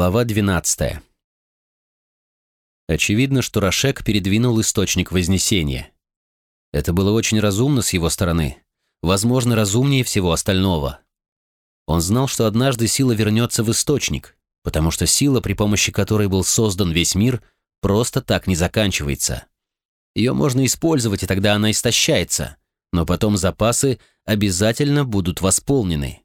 Глава 12. Очевидно, что Рашек передвинул источник Вознесения. Это было очень разумно с его стороны, возможно, разумнее всего остального. Он знал, что однажды сила вернется в источник, потому что сила, при помощи которой был создан весь мир, просто так не заканчивается. Ее можно использовать, и тогда она истощается, но потом запасы обязательно будут восполнены.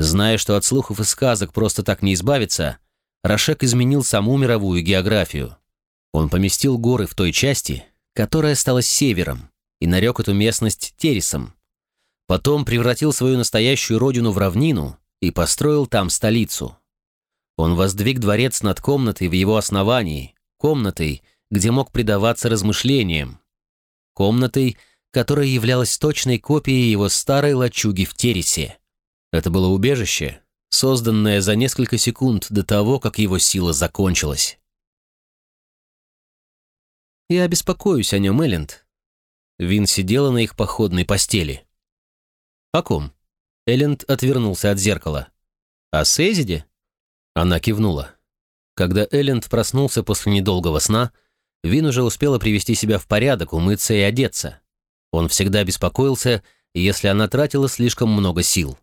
Зная, что от слухов и сказок просто так не избавиться, Рашек изменил саму мировую географию. Он поместил горы в той части, которая стала севером, и нарек эту местность Тересом. Потом превратил свою настоящую родину в равнину и построил там столицу. Он воздвиг дворец над комнатой в его основании, комнатой, где мог предаваться размышлениям, комнатой, которая являлась точной копией его старой лачуги в Тересе. Это было убежище, созданное за несколько секунд до того, как его сила закончилась. «Я беспокоюсь о нем, Элленд». Вин сидела на их походной постели. «О ком?» Элленд отвернулся от зеркала. «О Сейзиде?» Она кивнула. Когда Элленд проснулся после недолгого сна, Вин уже успела привести себя в порядок, умыться и одеться. Он всегда беспокоился, если она тратила слишком много сил.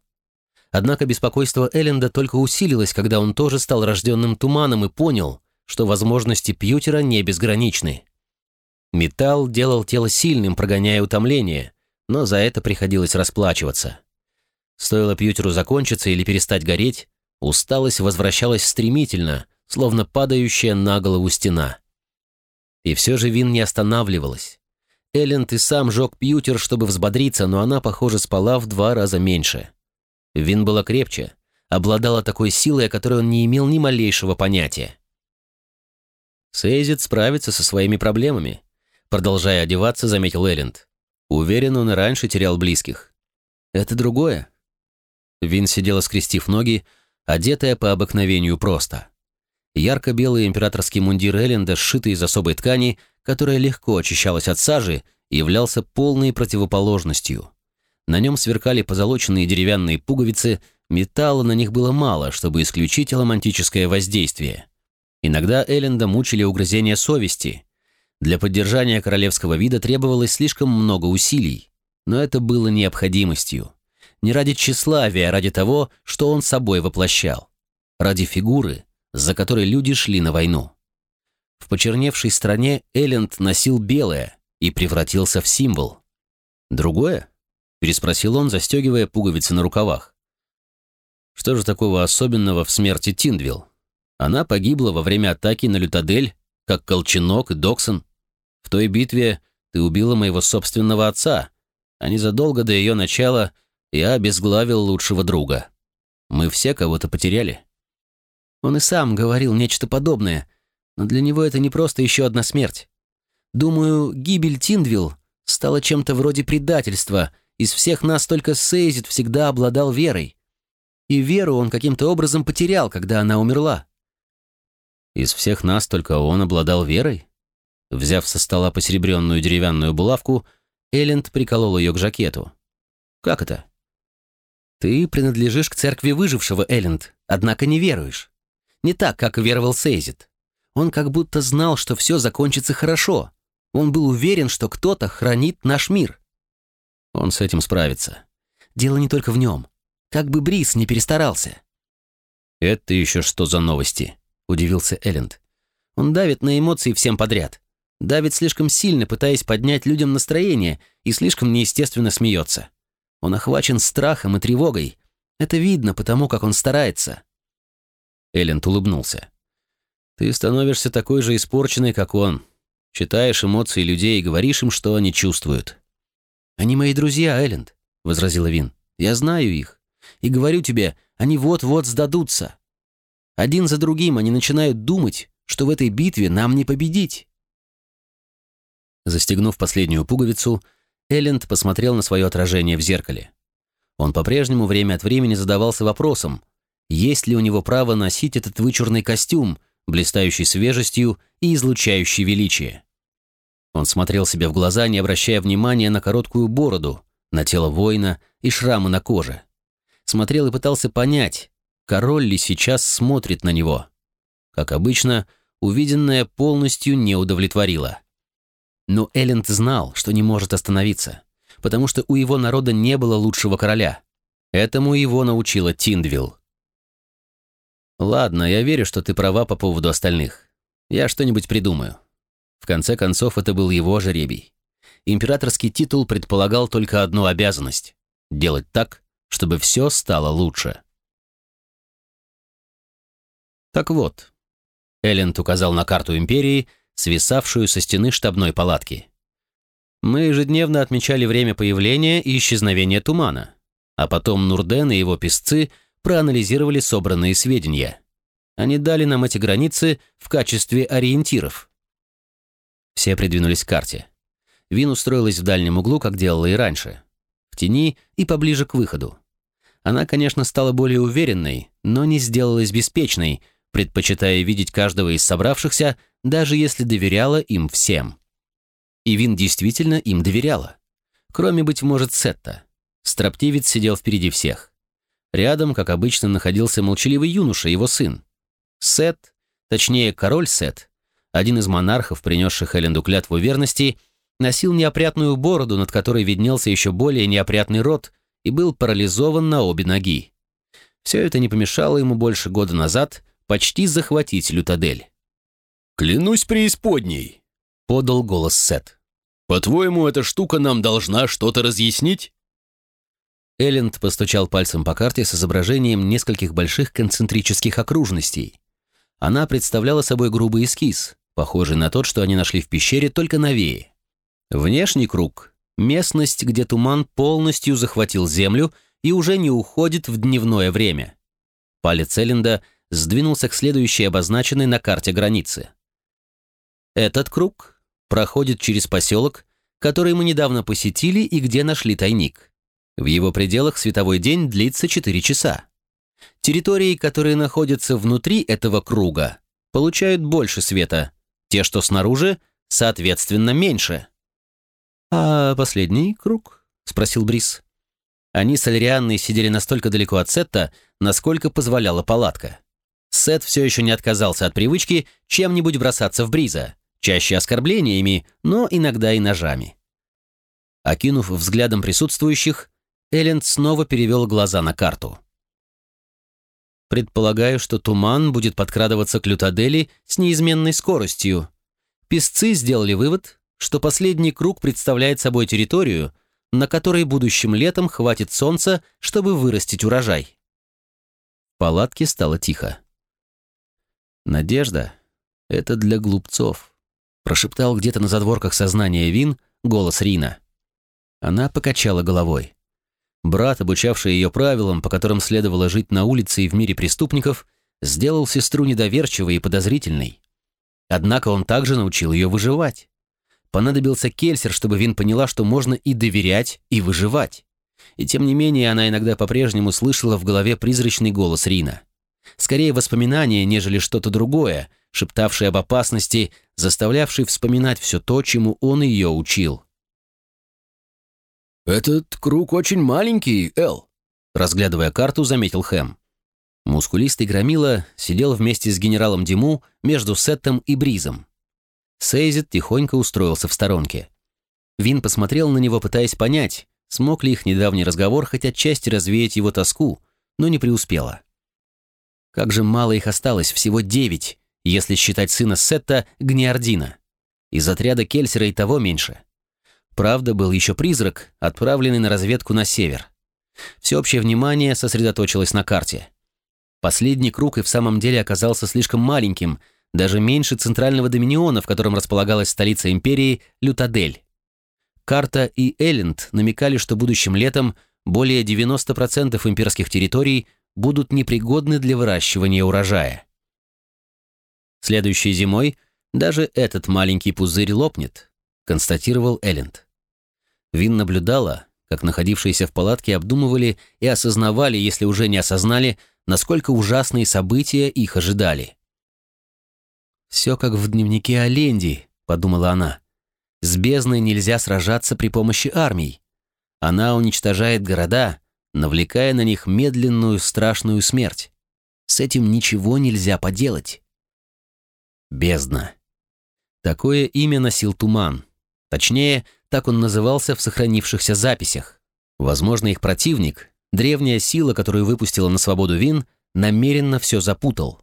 Однако беспокойство Элленда только усилилось, когда он тоже стал рожденным туманом и понял, что возможности Пьютера не безграничны. Металл делал тело сильным, прогоняя утомление, но за это приходилось расплачиваться. Стоило Пьютеру закончиться или перестать гореть, усталость возвращалась стремительно, словно падающая на голову стена. И все же Вин не останавливалась. Элленд и сам жег Пьютер, чтобы взбодриться, но она, похоже, спала в два раза меньше. Вин была крепче, обладала такой силой, о которой он не имел ни малейшего понятия. Сейзит справится со своими проблемами. Продолжая одеваться, заметил Элленд. Уверен, он и раньше терял близких. Это другое. Вин сидела, скрестив ноги, одетая по обыкновению просто. Ярко-белый императорский мундир Элленда, сшитый из особой ткани, которая легко очищалась от сажи, являлся полной противоположностью. На нем сверкали позолоченные деревянные пуговицы, металла на них было мало, чтобы исключить романтическое воздействие. Иногда Элленда мучили угрызения совести. Для поддержания королевского вида требовалось слишком много усилий, но это было необходимостью. Не ради тщеславия, а ради того, что он собой воплощал. Ради фигуры, за которой люди шли на войну. В почерневшей стране Элленд носил белое и превратился в символ. Другое? Переспросил он, застегивая пуговицы на рукавах. Что же такого особенного в смерти Тиндвилл? Она погибла во время атаки на Лютадель, как Колченок и Доксон. В той битве ты убила моего собственного отца, а незадолго до ее начала я обезглавил лучшего друга. Мы все кого-то потеряли. Он и сам говорил нечто подобное, но для него это не просто еще одна смерть. Думаю, гибель Тиндвилл стала чем-то вроде предательства — из всех нас только Сейзит всегда обладал верой. И веру он каким-то образом потерял, когда она умерла. Из всех нас только он обладал верой? Взяв со стола посеребренную деревянную булавку, Элленд приколол ее к жакету. «Как это?» «Ты принадлежишь к церкви выжившего, Элленд, однако не веруешь. Не так, как веровал Сейзит. Он как будто знал, что все закончится хорошо. Он был уверен, что кто-то хранит наш мир. Он с этим справится. Дело не только в нем. Как бы Брис не перестарался. «Это еще что за новости?» — удивился Элленд. «Он давит на эмоции всем подряд. Давит слишком сильно, пытаясь поднять людям настроение, и слишком неестественно смеется. Он охвачен страхом и тревогой. Это видно потому, как он старается». Элленд улыбнулся. «Ты становишься такой же испорченной, как он. Читаешь эмоции людей и говоришь им, что они чувствуют. «Они мои друзья, Элленд», — возразила Вин. «Я знаю их. И говорю тебе, они вот-вот сдадутся. Один за другим они начинают думать, что в этой битве нам не победить». Застегнув последнюю пуговицу, Элленд посмотрел на свое отражение в зеркале. Он по-прежнему время от времени задавался вопросом, есть ли у него право носить этот вычурный костюм, блистающий свежестью и излучающий величие. Он смотрел себе в глаза, не обращая внимания на короткую бороду, на тело воина и шрамы на коже. Смотрел и пытался понять, король ли сейчас смотрит на него. Как обычно, увиденное полностью не удовлетворило. Но Элленд знал, что не может остановиться, потому что у его народа не было лучшего короля. Этому его научила Тиндвилл. «Ладно, я верю, что ты права по поводу остальных. Я что-нибудь придумаю». В конце концов, это был его жеребий. Императорский титул предполагал только одну обязанность — делать так, чтобы все стало лучше. Так вот, Элленд указал на карту Империи, свисавшую со стены штабной палатки. Мы ежедневно отмечали время появления и исчезновения тумана, а потом Нурден и его песцы проанализировали собранные сведения. Они дали нам эти границы в качестве ориентиров. Все придвинулись к карте. Вин устроилась в дальнем углу, как делала и раньше. В тени и поближе к выходу. Она, конечно, стала более уверенной, но не сделалась беспечной, предпочитая видеть каждого из собравшихся, даже если доверяла им всем. И Вин действительно им доверяла. Кроме, быть может, Сетта. Строптивец сидел впереди всех. Рядом, как обычно, находился молчаливый юноша, его сын. Сет, точнее, король Сет, один из монархов, принесших Эленду клятву верности, носил неопрятную бороду, над которой виднелся еще более неопрятный рот, и был парализован на обе ноги. Все это не помешало ему больше года назад почти захватить Лютадель. «Клянусь преисподней!» — подал голос Сет. «По-твоему, эта штука нам должна что-то разъяснить?» Элленд постучал пальцем по карте с изображением нескольких больших концентрических окружностей. Она представляла собой грубый эскиз, похожий на тот, что они нашли в пещере, только новее. Внешний круг — местность, где туман полностью захватил землю и уже не уходит в дневное время. Палец Элленда сдвинулся к следующей обозначенной на карте границе. Этот круг проходит через поселок, который мы недавно посетили и где нашли тайник. В его пределах световой день длится 4 часа. Территории, которые находятся внутри этого круга, получают больше света, те, что снаружи, соответственно, меньше. «А последний круг?» — спросил Брис. Они с Альрианной сидели настолько далеко от Сетта, насколько позволяла палатка. Сет все еще не отказался от привычки чем-нибудь бросаться в Бриза, чаще оскорблениями, но иногда и ножами. Окинув взглядом присутствующих, Элленд снова перевел глаза на карту. «Предполагаю, что туман будет подкрадываться к Лютадели с неизменной скоростью. Песцы сделали вывод, что последний круг представляет собой территорию, на которой будущим летом хватит солнца, чтобы вырастить урожай. В палатке стало тихо. «Надежда — это для глупцов», — прошептал где-то на задворках сознания Вин голос Рина. Она покачала головой. Брат, обучавший ее правилам, по которым следовало жить на улице и в мире преступников, сделал сестру недоверчивой и подозрительной. Однако он также научил ее выживать. Понадобился Кельсер, чтобы Вин поняла, что можно и доверять, и выживать. И тем не менее она иногда по-прежнему слышала в голове призрачный голос Рина. Скорее воспоминания, нежели что-то другое, шептавшее об опасности, заставлявший вспоминать все то, чему он ее учил. «Этот круг очень маленький, Эл», — разглядывая карту, заметил Хэм. Мускулистый громила сидел вместе с генералом Диму между Сеттом и Бризом. Сейзит тихонько устроился в сторонке. Вин посмотрел на него, пытаясь понять, смог ли их недавний разговор хоть отчасти развеять его тоску, но не преуспело. Как же мало их осталось, всего девять, если считать сына Сетта Гниардина. Из отряда Кельсера и того меньше. Правда, был еще призрак, отправленный на разведку на север. Всеобщее внимание сосредоточилось на карте. Последний круг и в самом деле оказался слишком маленьким — даже меньше центрального доминиона, в котором располагалась столица империи Лютадель. Карта и Элленд намекали, что будущим летом более 90% имперских территорий будут непригодны для выращивания урожая. Следующей зимой даже этот маленький пузырь лопнет, констатировал Элленд. Вин наблюдала, как находившиеся в палатке обдумывали и осознавали, если уже не осознали, насколько ужасные события их ожидали. «Все как в дневнике Оленди», — подумала она. «С бездной нельзя сражаться при помощи армий. Она уничтожает города, навлекая на них медленную страшную смерть. С этим ничего нельзя поделать. Бездна. Такое имя носил туман. Точнее, так он назывался в сохранившихся записях. Возможно, их противник, древняя сила, которую выпустила на свободу Вин, намеренно все запутал.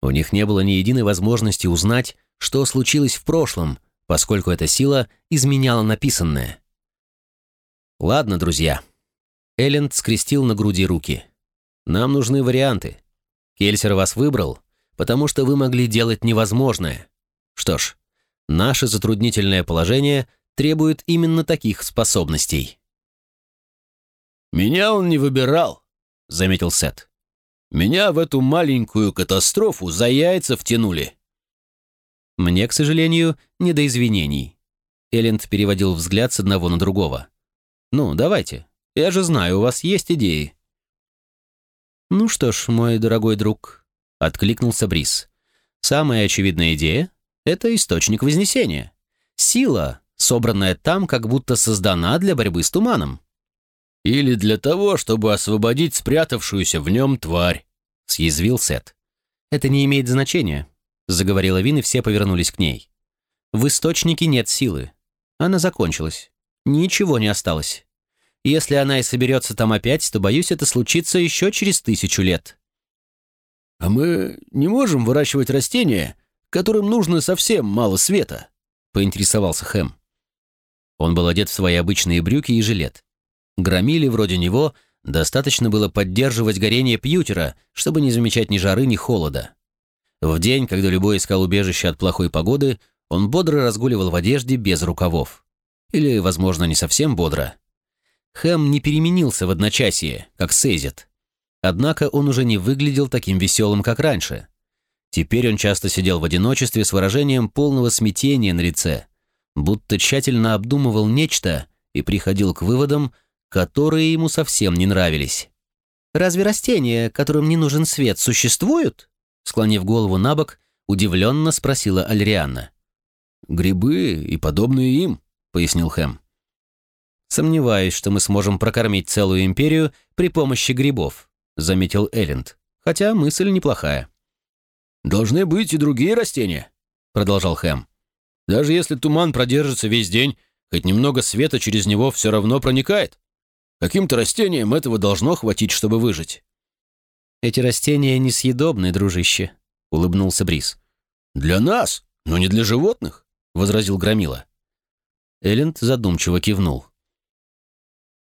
У них не было ни единой возможности узнать, что случилось в прошлом, поскольку эта сила изменяла написанное. Ладно, друзья. Элленд скрестил на груди руки. Нам нужны варианты. Кельсер вас выбрал, потому что вы могли делать невозможное. Что ж, наше затруднительное положение требует именно таких способностей. «Меня он не выбирал», — заметил Сет. «Меня в эту маленькую катастрофу за яйца втянули». Мне, к сожалению, не до извинений. Элленд переводил взгляд с одного на другого. «Ну, давайте. Я же знаю, у вас есть идеи». «Ну что ж, мой дорогой друг», — откликнулся Брис. «Самая очевидная идея — это источник Вознесения. Сила, собранная там, как будто создана для борьбы с туманом». «Или для того, чтобы освободить спрятавшуюся в нем тварь», — съязвил Сет. «Это не имеет значения», — заговорила Вин, и все повернулись к ней. «В источнике нет силы. Она закончилась. Ничего не осталось. Если она и соберется там опять, то, боюсь, это случится еще через тысячу лет». «А мы не можем выращивать растения, которым нужно совсем мало света?» — поинтересовался Хэм. Он был одет в свои обычные брюки и жилет. Громили вроде него достаточно было поддерживать горение пьютера, чтобы не замечать ни жары, ни холода. В день, когда любой искал убежище от плохой погоды, он бодро разгуливал в одежде без рукавов. Или, возможно, не совсем бодро. Хэм не переменился в одночасье, как Сейзет. Однако он уже не выглядел таким веселым, как раньше. Теперь он часто сидел в одиночестве с выражением полного смятения на лице, будто тщательно обдумывал нечто и приходил к выводам, которые ему совсем не нравились. «Разве растения, которым не нужен свет, существуют?» Склонив голову на бок, удивленно спросила Альрианна. «Грибы и подобные им», — пояснил Хэм. «Сомневаюсь, что мы сможем прокормить целую империю при помощи грибов», — заметил Элленд. «Хотя мысль неплохая». «Должны быть и другие растения», — продолжал Хэм. «Даже если туман продержится весь день, хоть немного света через него все равно проникает. Каким-то растениям этого должно хватить, чтобы выжить». «Эти растения несъедобны, дружище», — улыбнулся Брис. «Для нас, но не для животных», — возразил Громила. Элленд задумчиво кивнул.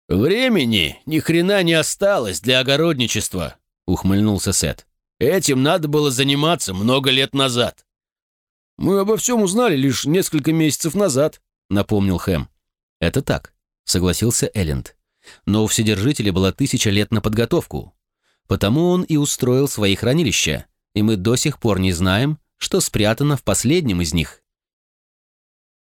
«Времени ни хрена не осталось для огородничества», — ухмыльнулся Сет. «Этим надо было заниматься много лет назад». «Мы обо всем узнали лишь несколько месяцев назад», — напомнил Хэм. «Это так», — согласился Элленд. «Но у Вседержителя была тысяча лет на подготовку. Потому он и устроил свои хранилища, и мы до сих пор не знаем, что спрятано в последнем из них».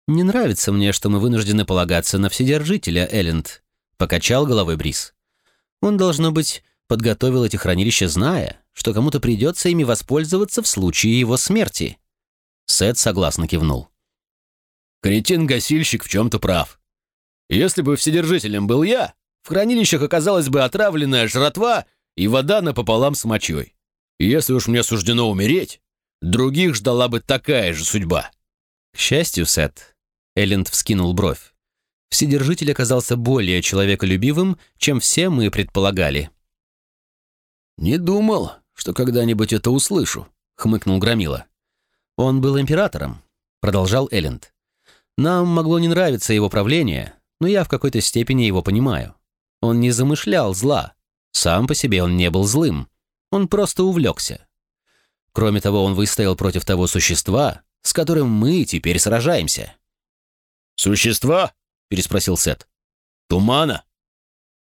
«Не нравится мне, что мы вынуждены полагаться на Вседержителя, Элленд», Покачал головой Брис. Он, должно быть, подготовил эти хранилища, зная, что кому-то придется ими воспользоваться в случае его смерти. Сет согласно кивнул. Кретин-гасильщик в чем-то прав. Если бы вседержителем был я, в хранилищах оказалась бы отравленная жратва и вода напополам с мочой. Если уж мне суждено умереть, других ждала бы такая же судьба. К счастью, Сет, Элленд вскинул бровь. Вседержитель оказался более человеколюбивым, чем все мы предполагали. «Не думал, что когда-нибудь это услышу», — хмыкнул Громила. «Он был императором», — продолжал Элленд. «Нам могло не нравиться его правление, но я в какой-то степени его понимаю. Он не замышлял зла. Сам по себе он не был злым. Он просто увлекся. Кроме того, он выстоял против того существа, с которым мы теперь сражаемся». «Существа?» — переспросил Сет. «Тумана?»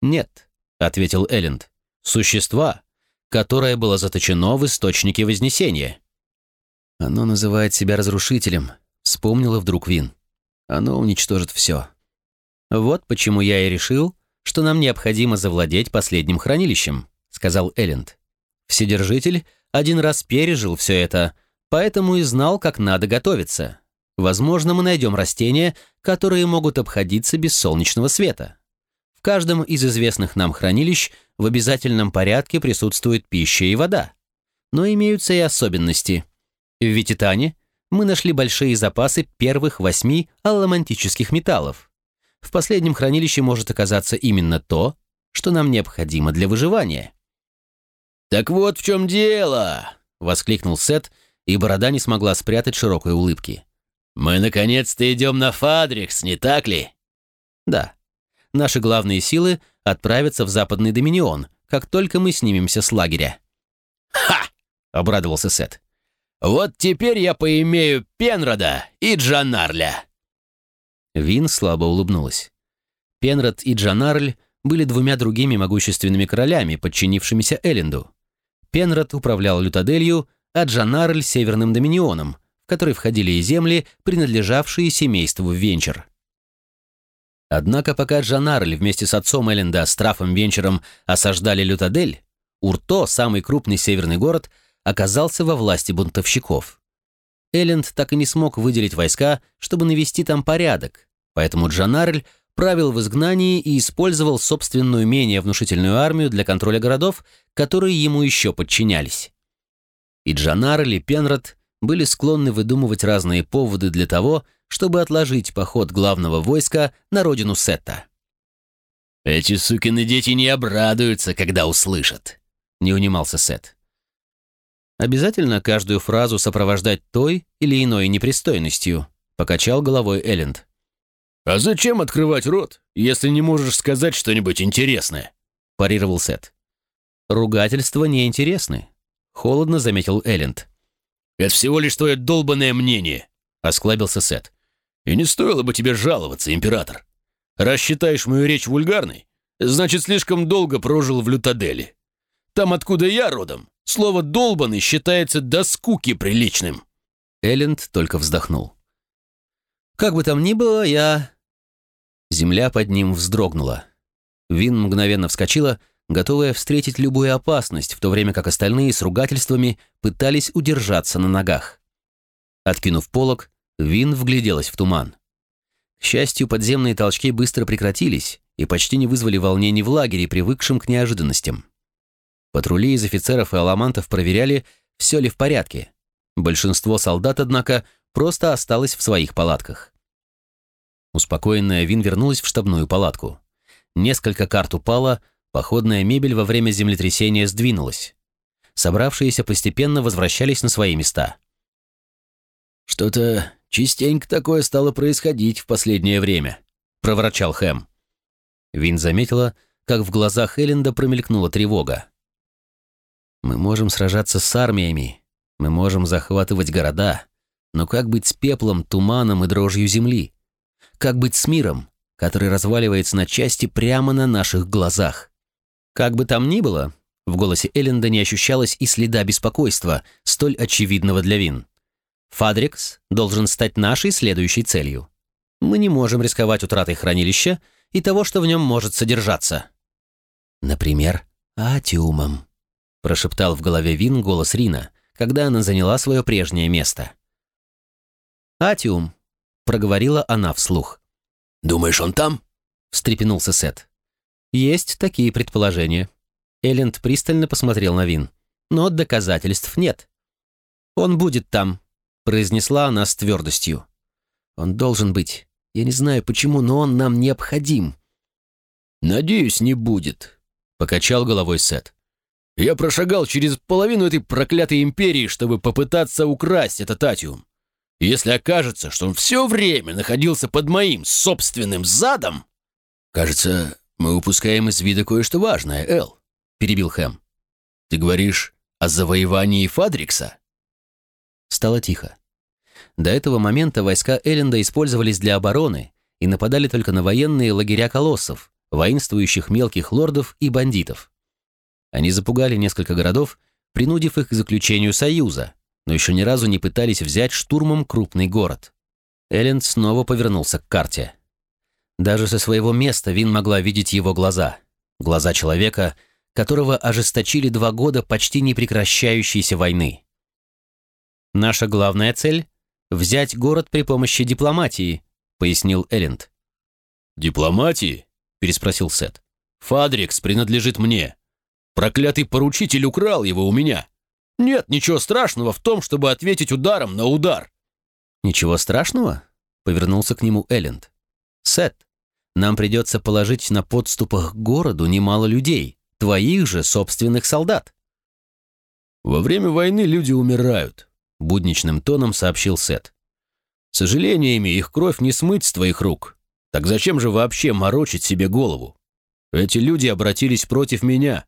«Нет», — ответил Элленд. «Существа, которое было заточено в источнике Вознесения». «Оно называет себя разрушителем», — вспомнила вдруг Вин. «Оно уничтожит все». «Вот почему я и решил, что нам необходимо завладеть последним хранилищем», — сказал Элленд. «Вседержитель один раз пережил все это, поэтому и знал, как надо готовиться. Возможно, мы найдем растения, которые могут обходиться без солнечного света. Каждом из известных нам хранилищ в обязательном порядке присутствует пища и вода. но имеются и особенности. В Вититане мы нашли большие запасы первых восьми алламантических металлов. В последнем хранилище может оказаться именно то, что нам необходимо для выживания. «Так вот в чем дело!» — воскликнул Сет, и борода не смогла спрятать широкой улыбки. «Мы наконец-то идем на Фадрикс, не так ли?» «Да. Наши главные силы отправятся в Западный Доминион, как только мы снимемся с лагеря». «Ха!» — обрадовался Сет. «Вот теперь я поимею Пенрода и Джанарля». Вин слабо улыбнулась. Пенрод и Джанарль были двумя другими могущественными королями, подчинившимися Элленду. Пенрод управлял Лютаделью, а Джанарль — Северным Доминионом, в который входили и земли, принадлежавшие семейству Венчер. Однако пока Джанарль вместе с отцом Элленда, Страфом Венчером, осаждали Лютадель, Урто, самый крупный северный город, оказался во власти бунтовщиков. Элленд так и не смог выделить войска, чтобы навести там порядок, поэтому Джанарль правил в изгнании и использовал собственную менее внушительную армию для контроля городов, которые ему еще подчинялись. И Джанарль и Пенрод были склонны выдумывать разные поводы для того, чтобы отложить поход главного войска на родину Сетта. «Эти сукины дети не обрадуются, когда услышат», — не унимался Сет. «Обязательно каждую фразу сопровождать той или иной непристойностью», — покачал головой Элленд. «А зачем открывать рот, если не можешь сказать что-нибудь интересное?» — парировал Сет. «Ругательства неинтересны», — холодно заметил Элленд. «Это всего лишь твое долбанное мнение», — осклабился Сет. «И не стоило бы тебе жаловаться, император. Раз считаешь мою речь вульгарной, значит, слишком долго прожил в Лютаделе. Там, откуда я родом, слово «долбанный» считается до скуки приличным». Элленд только вздохнул. «Как бы там ни было, я Земля под ним вздрогнула. Вин мгновенно вскочила, готовая встретить любую опасность, в то время как остальные с ругательствами пытались удержаться на ногах. Откинув полог, Вин вгляделась в туман. К счастью, подземные толчки быстро прекратились и почти не вызвали волнений в лагере, привыкшем к неожиданностям. Патрули из офицеров и аламантов проверяли, все ли в порядке. Большинство солдат, однако, просто осталось в своих палатках. Успокоенная Вин вернулась в штабную палатку. Несколько карт упало, походная мебель во время землетрясения сдвинулась. Собравшиеся постепенно возвращались на свои места. «Что-то частенько такое стало происходить в последнее время», — проворчал Хэм. Вин заметила, как в глазах Элленда промелькнула тревога. «Мы можем сражаться с армиями, мы можем захватывать города, но как быть с пеплом, туманом и дрожью земли? Как быть с миром, который разваливается на части прямо на наших глазах? Как бы там ни было, в голосе Элленда не ощущалось и следа беспокойства, столь очевидного для Вин. Фадрикс должен стать нашей следующей целью. Мы не можем рисковать утратой хранилища и того, что в нем может содержаться. Например, атиумом, прошептал в голове Вин голос Рина, когда она заняла свое прежнее место. Атиум проговорила она вслух. «Думаешь, он там?» — встрепенулся Сет. «Есть такие предположения». Элленд пристально посмотрел на Вин. «Но доказательств нет». «Он будет там», — произнесла она с твердостью. «Он должен быть. Я не знаю почему, но он нам необходим». «Надеюсь, не будет», — покачал головой Сет. «Я прошагал через половину этой проклятой империи, чтобы попытаться украсть этот атиум. Если окажется, что он все время находился под моим собственным задом... Кажется, мы упускаем из вида кое-что важное, Эл, перебил Хэм. Ты говоришь о завоевании Фадрикса? Стало тихо. До этого момента войска Элленда использовались для обороны и нападали только на военные лагеря колоссов, воинствующих мелких лордов и бандитов. Они запугали несколько городов, принудив их к заключению союза, но еще ни разу не пытались взять штурмом крупный город. Элленд снова повернулся к карте. Даже со своего места Вин могла видеть его глаза. Глаза человека, которого ожесточили два года почти непрекращающейся войны. «Наша главная цель — взять город при помощи дипломатии», — пояснил Элленд. «Дипломатии?» — переспросил Сет. «Фадрикс принадлежит мне. Проклятый поручитель украл его у меня. Нет ничего страшного в том, чтобы ответить ударом на удар. Ничего страшного? Повернулся к нему Элленд. Сет, нам придется положить на подступах к городу немало людей, твоих же собственных солдат. Во время войны люди умирают, будничным тоном сообщил Сет. Сожалениями их кровь не смыть с твоих рук. Так зачем же вообще морочить себе голову? Эти люди обратились против меня.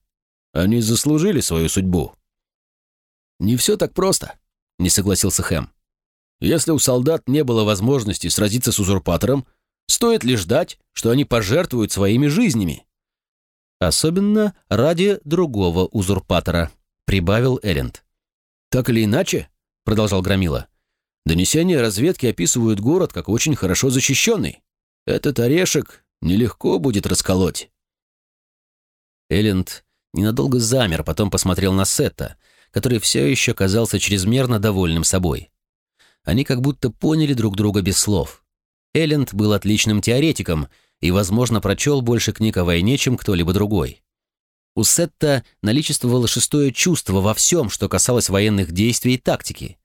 Они заслужили свою судьбу. Не все так просто, не согласился Хэм. Если у солдат не было возможности сразиться с узурпатором, стоит ли ждать, что они пожертвуют своими жизнями? Особенно ради другого узурпатора, прибавил Эренд. Так или иначе, продолжал Громила, донесения разведки описывают город как очень хорошо защищенный. Этот орешек нелегко будет расколоть. Элленд ненадолго замер, потом посмотрел на Сетта, который все еще казался чрезмерно довольным собой. Они как будто поняли друг друга без слов. Элленд был отличным теоретиком и, возможно, прочел больше книг о войне, чем кто-либо другой. У Сетта наличествовало шестое чувство во всем, что касалось военных действий и тактики,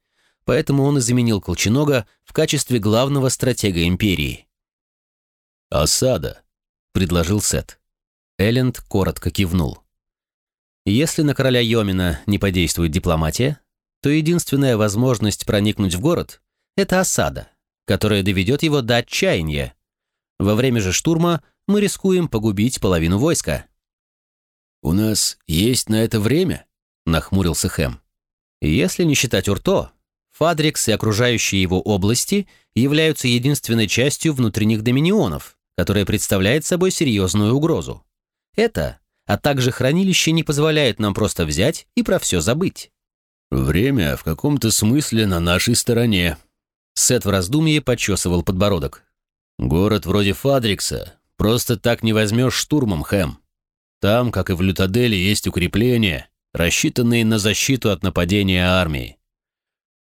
поэтому он и заменил Колченога в качестве главного стратега империи. «Осада», — предложил Сет. Элленд коротко кивнул. Если на короля Йомина не подействует дипломатия, то единственная возможность проникнуть в город — это осада, которая доведет его до отчаяния. Во время же штурма мы рискуем погубить половину войска. «У нас есть на это время?» — нахмурился Хэм. «Если не считать Урто, Фадрикс и окружающие его области являются единственной частью внутренних доминионов, которая представляет собой серьезную угрозу. Это, а также хранилище не позволяет нам просто взять и про все забыть. «Время в каком-то смысле на нашей стороне». Сет в раздумье почесывал подбородок. «Город вроде Фадрикса просто так не возьмешь штурмом, Хэм. Там, как и в Лютаделе, есть укрепления, рассчитанные на защиту от нападения армии.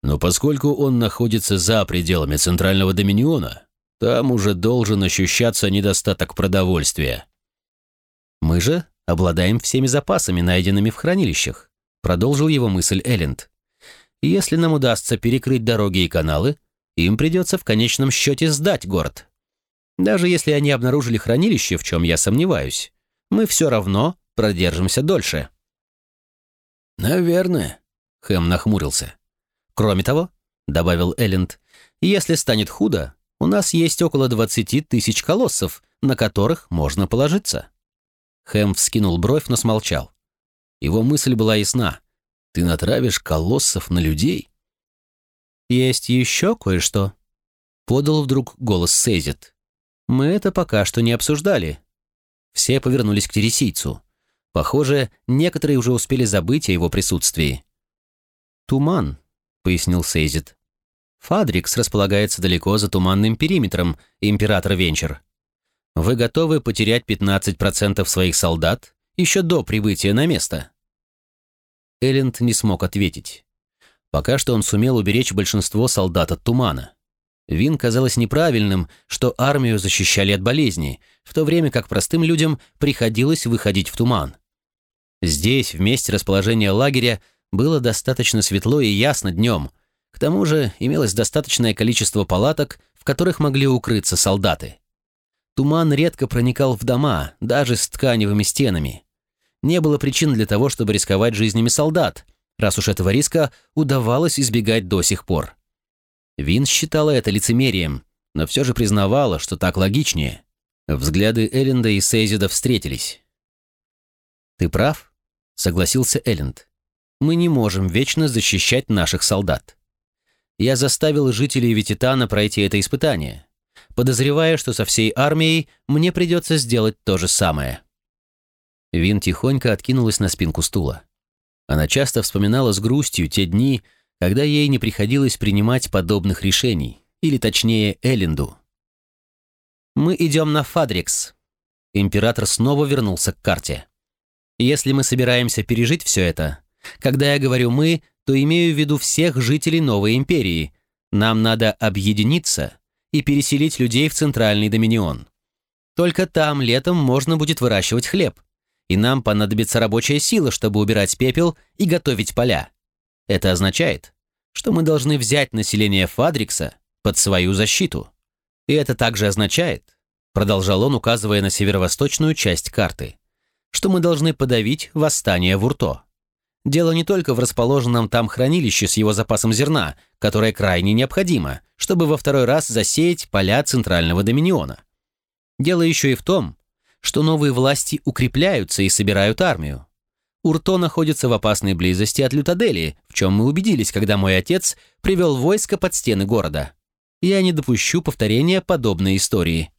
Но поскольку он находится за пределами Центрального Доминиона, там уже должен ощущаться недостаток продовольствия. Мы же обладаем всеми запасами, найденными в хранилищах, продолжил его мысль Элленд. Если нам удастся перекрыть дороги и каналы, им придется в конечном счете сдать город. Даже если они обнаружили хранилище, в чем я сомневаюсь, мы все равно продержимся дольше. «Наверное», — Хэм нахмурился. «Кроме того», — добавил Элленд, — «если станет худо, у нас есть около 20 тысяч колоссов, на которых можно положиться». Хэм вскинул бровь, но смолчал. Его мысль была ясна. «Ты натравишь колоссов на людей?» «Есть еще кое-что», — подал вдруг голос Сейзит. «Мы это пока что не обсуждали». Все повернулись к тересийцу. Похоже, некоторые уже успели забыть о его присутствии. «Туман», — пояснил Сейзит. «Фадрикс располагается далеко за туманным периметром, император Венчер. Вы готовы потерять 15% своих солдат еще до прибытия на место?» Элленд не смог ответить. Пока что он сумел уберечь большинство солдат от тумана. Вин казалось неправильным, что армию защищали от болезни, в то время как простым людям приходилось выходить в туман. Здесь, в месте расположения лагеря, было достаточно светло и ясно днем. К тому же имелось достаточное количество палаток, в которых могли укрыться солдаты. Туман редко проникал в дома, даже с тканевыми стенами. Не было причин для того, чтобы рисковать жизнями солдат, раз уж этого риска удавалось избегать до сих пор. Вин считала это лицемерием, но все же признавала, что так логичнее. Взгляды Элленда и Сейзида встретились. «Ты прав», — согласился Элленд. «Мы не можем вечно защищать наших солдат. Я заставил жителей Вититана пройти это испытание подозревая, что со всей армией мне придется сделать то же самое. Вин тихонько откинулась на спинку стула. Она часто вспоминала с грустью те дни, когда ей не приходилось принимать подобных решений, или точнее Элленду. «Мы идем на Фадрикс». Император снова вернулся к карте. «Если мы собираемся пережить все это, когда я говорю «мы», то имею в виду всех жителей новой империи. Нам надо объединиться и переселить людей в центральный доминион. Только там летом можно будет выращивать хлеб, и нам понадобится рабочая сила, чтобы убирать пепел и готовить поля. Это означает, что мы должны взять население Фадрикса под свою защиту. И это также означает, продолжал он, указывая на северо-восточную часть карты, что мы должны подавить восстание в Урто. Дело не только в расположенном там хранилище с его запасом зерна, которое крайне необходимо, чтобы во второй раз засеять поля Центрального Доминиона. Дело еще и в том, что новые власти укрепляются и собирают армию. Урто находится в опасной близости от Лютадели, в чем мы убедились, когда мой отец привел войско под стены города. Я не допущу повторения подобной истории.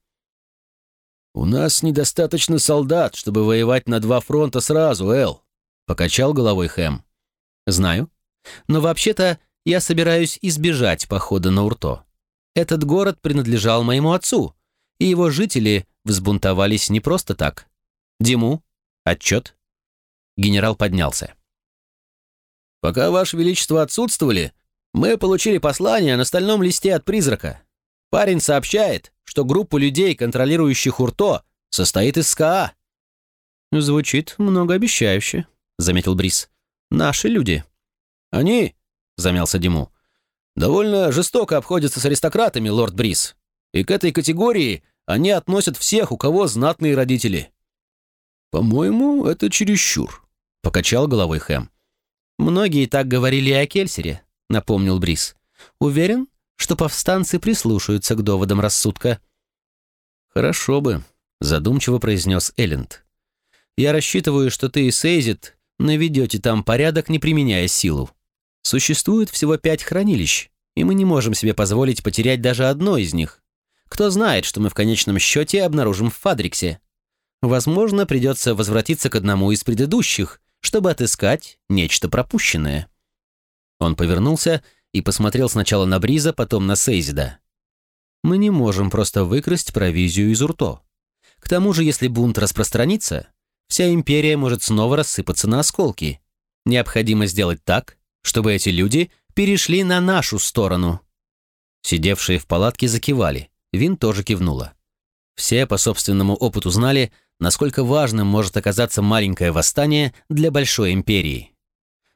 «У нас недостаточно солдат, чтобы воевать на два фронта сразу, Эл», Покачал головой Хэм. «Знаю. Но вообще-то я собираюсь избежать похода на Урто. Этот город принадлежал моему отцу, и его жители взбунтовались не просто так. Диму, отчет». Генерал поднялся. «Пока Ваше Величество отсутствовали, мы получили послание на стальном листе от призрака. Парень сообщает, что группа людей, контролирующих Урто, состоит из СКА». «Звучит многообещающе», — заметил Брис. «Наши люди». «Они?» — замялся Диму. «Довольно жестоко обходятся с аристократами, лорд Брис. И к этой категории они относят всех, у кого знатные родители». «По-моему, это чересчур», — покачал головой Хэм. «Многие так говорили о Кельсере», — напомнил Брис. «Уверен, что повстанцы прислушаются к доводам рассудка». «Хорошо бы», — задумчиво произнес Элленд. «Я рассчитываю, что ты и Сейзит наведете там порядок, не применяя силу. Существует всего пять хранилищ, и мы не можем себе позволить потерять даже одно из них. Кто знает, что мы в конечном счете обнаружим в Фадриксе. Возможно, придется возвратиться к одному из предыдущих, чтобы отыскать нечто пропущенное. Он повернулся и посмотрел сначала на Бриза, потом на Сейзида. Мы не можем просто выкрасть провизию из Урто. К тому же, если бунт распространится, вся империя может снова рассыпаться на осколки. Необходимо сделать так, чтобы эти люди перешли на нашу сторону. Сидевшие в палатке закивали. Вин тоже кивнула. Все по собственному опыту знали, насколько важным может оказаться маленькое восстание для большой империи.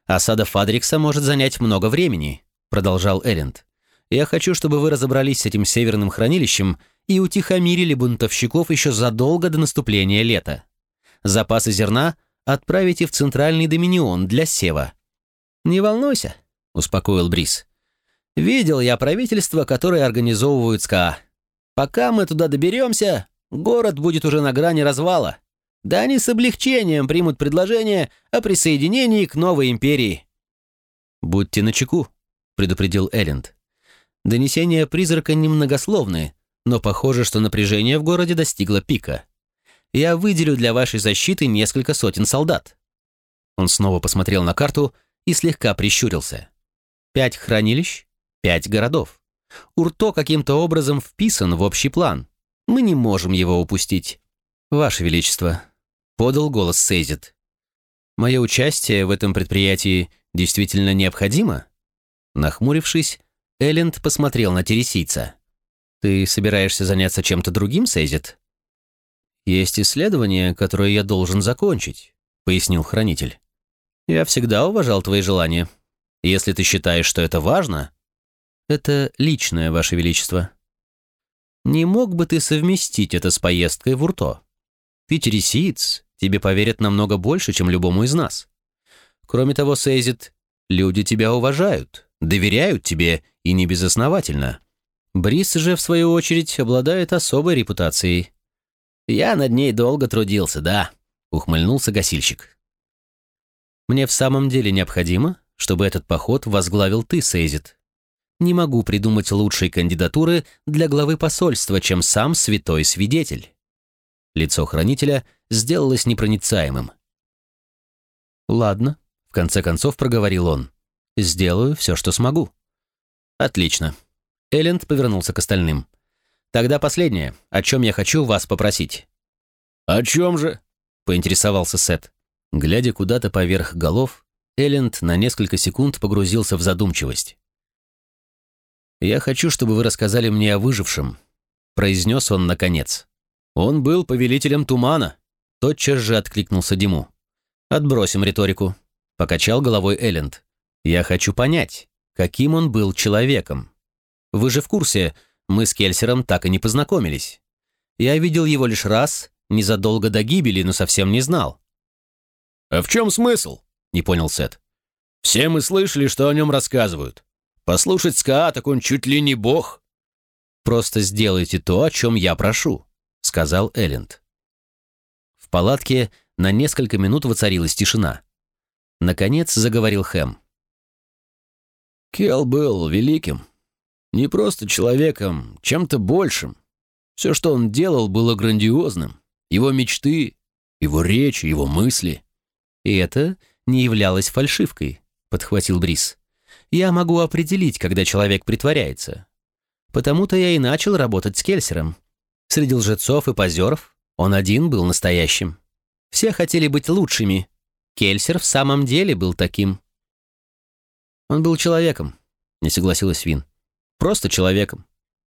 «Осада Фадрикса может занять много времени», — продолжал Элленд. «Я хочу, чтобы вы разобрались с этим северным хранилищем и утихомирили бунтовщиков еще задолго до наступления лета. Запасы зерна отправите в центральный доминион для сева». «Не волнуйся», — успокоил Брис. «Видел я правительство, которое организовывают СКА. Пока мы туда доберемся, город будет уже на грани развала. Да они с облегчением примут предложение о присоединении к новой империи». «Будьте начеку», — предупредил Элленд. «Донесения призрака немногословны, но похоже, что напряжение в городе достигло пика я выделю для вашей защиты несколько сотен солдат». Он снова посмотрел на карту и слегка прищурился. «Пять хранилищ, пять городов. Урто каким-то образом вписан в общий план. Мы не можем его упустить. Ваше Величество», — подал голос Сейзит. «Мое участие в этом предприятии действительно необходимо?» Нахмурившись, Элленд посмотрел на тересийца. «Ты собираешься заняться чем-то другим, Сейзит?» «Есть исследование, которое я должен закончить», — пояснил хранитель. «Я всегда уважал твои желания. Если ты считаешь, что это важно...» «Это личное, Ваше Величество». «Не мог бы ты совместить это с поездкой в Урто? Ты тересиец, тебе поверят намного больше, чем любому из нас. Кроме того, Сейзит, люди тебя уважают, доверяют тебе и не безосновательно. Брис же, в свою очередь, обладает особой репутацией. «Я над ней долго трудился, да», — ухмыльнулся гасильщик. «Мне в самом деле необходимо, чтобы этот поход возглавил ты, Сейзит. Не могу придумать лучшей кандидатуры для главы посольства, чем сам святой свидетель». Лицо хранителя сделалось непроницаемым. «Ладно», — в конце концов проговорил он. «Сделаю все, что смогу». «Отлично». Элленд повернулся к остальным. Тогда последнее, о чем я хочу вас попросить». «О чем же?» — поинтересовался Сет. Глядя куда-то поверх голов, Элленд на несколько секунд погрузился в задумчивость. «Я хочу, чтобы вы рассказали мне о выжившем», — произнес он наконец. «Он был повелителем тумана», — тотчас же откликнулся Диму. «Отбросим риторику», — покачал головой Элленд. Я хочу понять, каким он был человеком. Вы же в курсе, мы с Кельсером так и не познакомились. Я видел его лишь раз, незадолго до гибели, но совсем не знал. «А в чем смысл?» — не понял Сет. «Все мы слышали, что о нем рассказывают. Послушать СКА, так он чуть ли не бог». «Просто сделайте то, о чем я прошу», — сказал Элленд. В палатке на несколько минут воцарилась тишина. Наконец заговорил Хэм. Кел был великим. Не просто человеком, чем-то большим. Все, что он делал, было грандиозным. Его мечты, его речь, его мысли. И это не являлось фальшивкой, подхватил Брис. Я могу определить, когда человек притворяется. Потому-то я и начал работать с Кельсером. Среди лжецов и позеров он один был настоящим. Все хотели быть лучшими. Кельсер в самом деле был таким. Он был человеком, не согласилась Вин. Просто человеком.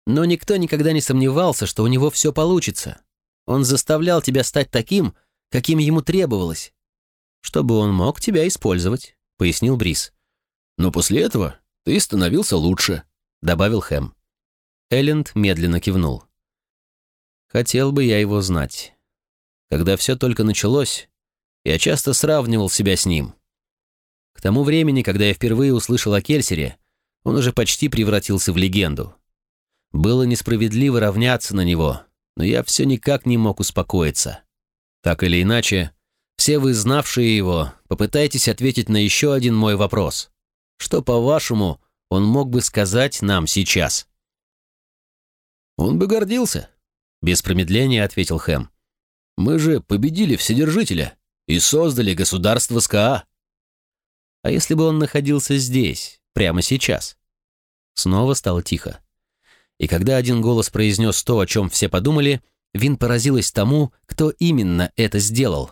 Но никто никогда не сомневался, что у него все получится. Он заставлял тебя стать таким, каким ему требовалось. Чтобы он мог тебя использовать, пояснил Брис. Но после этого ты становился лучше, добавил Хэм. Элленд медленно кивнул. Хотел бы я его знать. Когда все только началось, я часто сравнивал себя с ним. К тому времени, когда я впервые услышал о Кельсере, он уже почти превратился в легенду. Было несправедливо равняться на него, но я все никак не мог успокоиться. Так или иначе, все вы, знавшие его, попытайтесь ответить на еще один мой вопрос. Что, по-вашему, он мог бы сказать нам сейчас? «Он бы гордился», — без промедления ответил Хэм. «Мы же победили Вседержителя и создали государство СКА». «А если бы он находился здесь, прямо сейчас?» Снова стало тихо. И когда один голос произнес то, о чем все подумали, Вин поразилась тому, кто именно это сделал.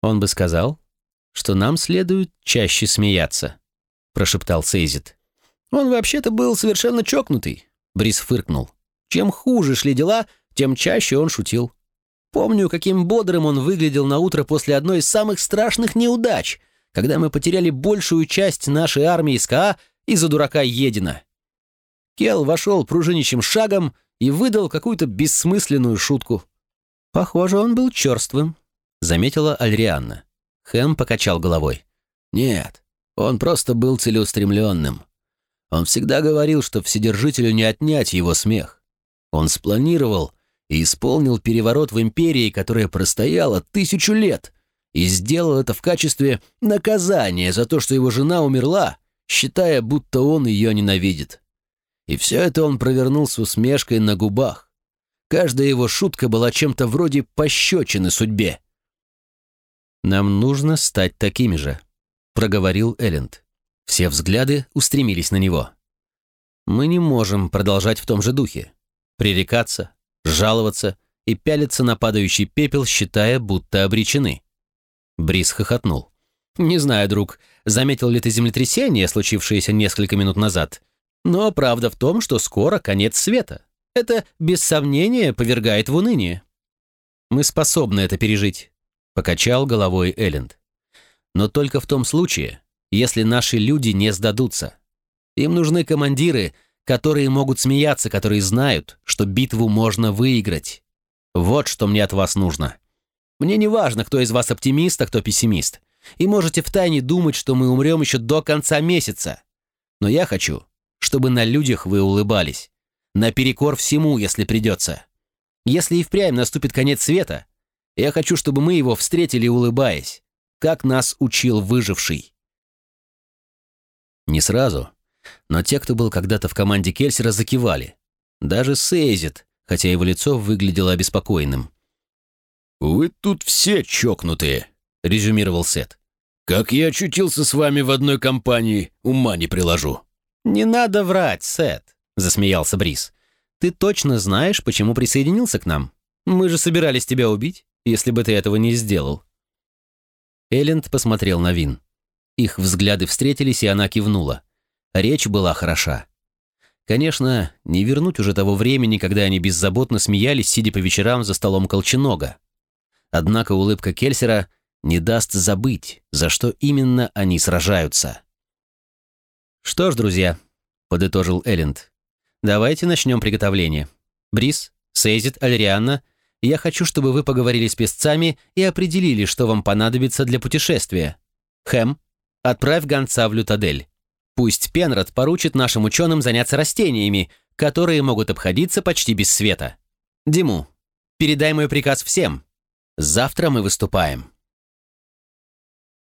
«Он бы сказал, что нам следует чаще смеяться», — прошептал Сейзит. «Он вообще-то был совершенно чокнутый. Брис фыркнул. Чем хуже шли дела, тем чаще он шутил. Помню, каким бодрым он выглядел на утро после одной из самых страшных неудач, когда мы потеряли большую часть нашей армии СКА из-за дурака Едина. Кел вошел пружинищим шагом и выдал какую-то бессмысленную шутку. «Похоже, он был черствым», — заметила Альрианна. Хэм покачал головой. «Нет, он просто был целеустремленным. Он всегда говорил, что Вседержителю не отнять его смех. Он спланировал и исполнил переворот в империи, которая простояла тысячу лет, и сделал это в качестве наказания за то, что его жена умерла, считая, будто он ее ненавидит. И все это он провернул с усмешкой на губах. Каждая его шутка была чем-то вроде пощечины судьбе. «Нам нужно стать такими же», — проговорил Элленд. Все взгляды устремились на него. Мы не можем продолжать в том же духе. Пререкаться, жаловаться и пялиться на падающий пепел, считая, будто обречены. Брис хохотнул. «Не знаю, друг, заметил ли ты землетрясение, случившееся несколько минут назад, но правда в том, что скоро конец света. Это, без сомнения, повергает в уныние». «Мы способны это пережить», — покачал головой Элленд. «Но только в том случае, если наши люди не сдадутся. Им нужны командиры, которые могут смеяться, которые знают, что битву можно выиграть. Вот что мне от вас нужно. Мне не важно, кто из вас оптимист, а кто пессимист. И можете втайне думать, что мы умрем еще до конца месяца. Но я хочу, чтобы на людях вы улыбались. Наперекор всему, если придется. Если и впрямь наступит конец света, я хочу, чтобы мы его встретили, улыбаясь, как нас учил выживший. Не сразу, но те, кто был когда-то в команде Кельсера, закивали. Даже Сейзит, хотя его лицо выглядело обеспокоенным. «Вы тут все чокнутые», — резюмировал Сет. «Как я очутился с вами в одной компании, ума не приложу». «Не надо врать, Сет», — засмеялся Брис. «Ты точно знаешь, почему присоединился к нам? Мы же собирались тебя убить, если бы ты этого не сделал». Элленд посмотрел на Вин. Их взгляды встретились, и она кивнула. Речь была хороша. Конечно, не вернуть уже того времени, когда они беззаботно смеялись, сидя по вечерам за столом колченога. Однако улыбка Кельсера не даст забыть, за что именно они сражаются. «Что ж, друзья», — подытожил Элленд, — «давайте начнем приготовление. Брис, Сейзит, Альрианна, я хочу, чтобы вы поговорили с песцами и определили, что вам понадобится для путешествия. Хэм, отправь гонца в Лютадель. Пусть Пенрод поручит нашим ученым заняться растениями, которые могут обходиться почти без света. Диму, передай мой приказ всем. Завтра мы выступаем».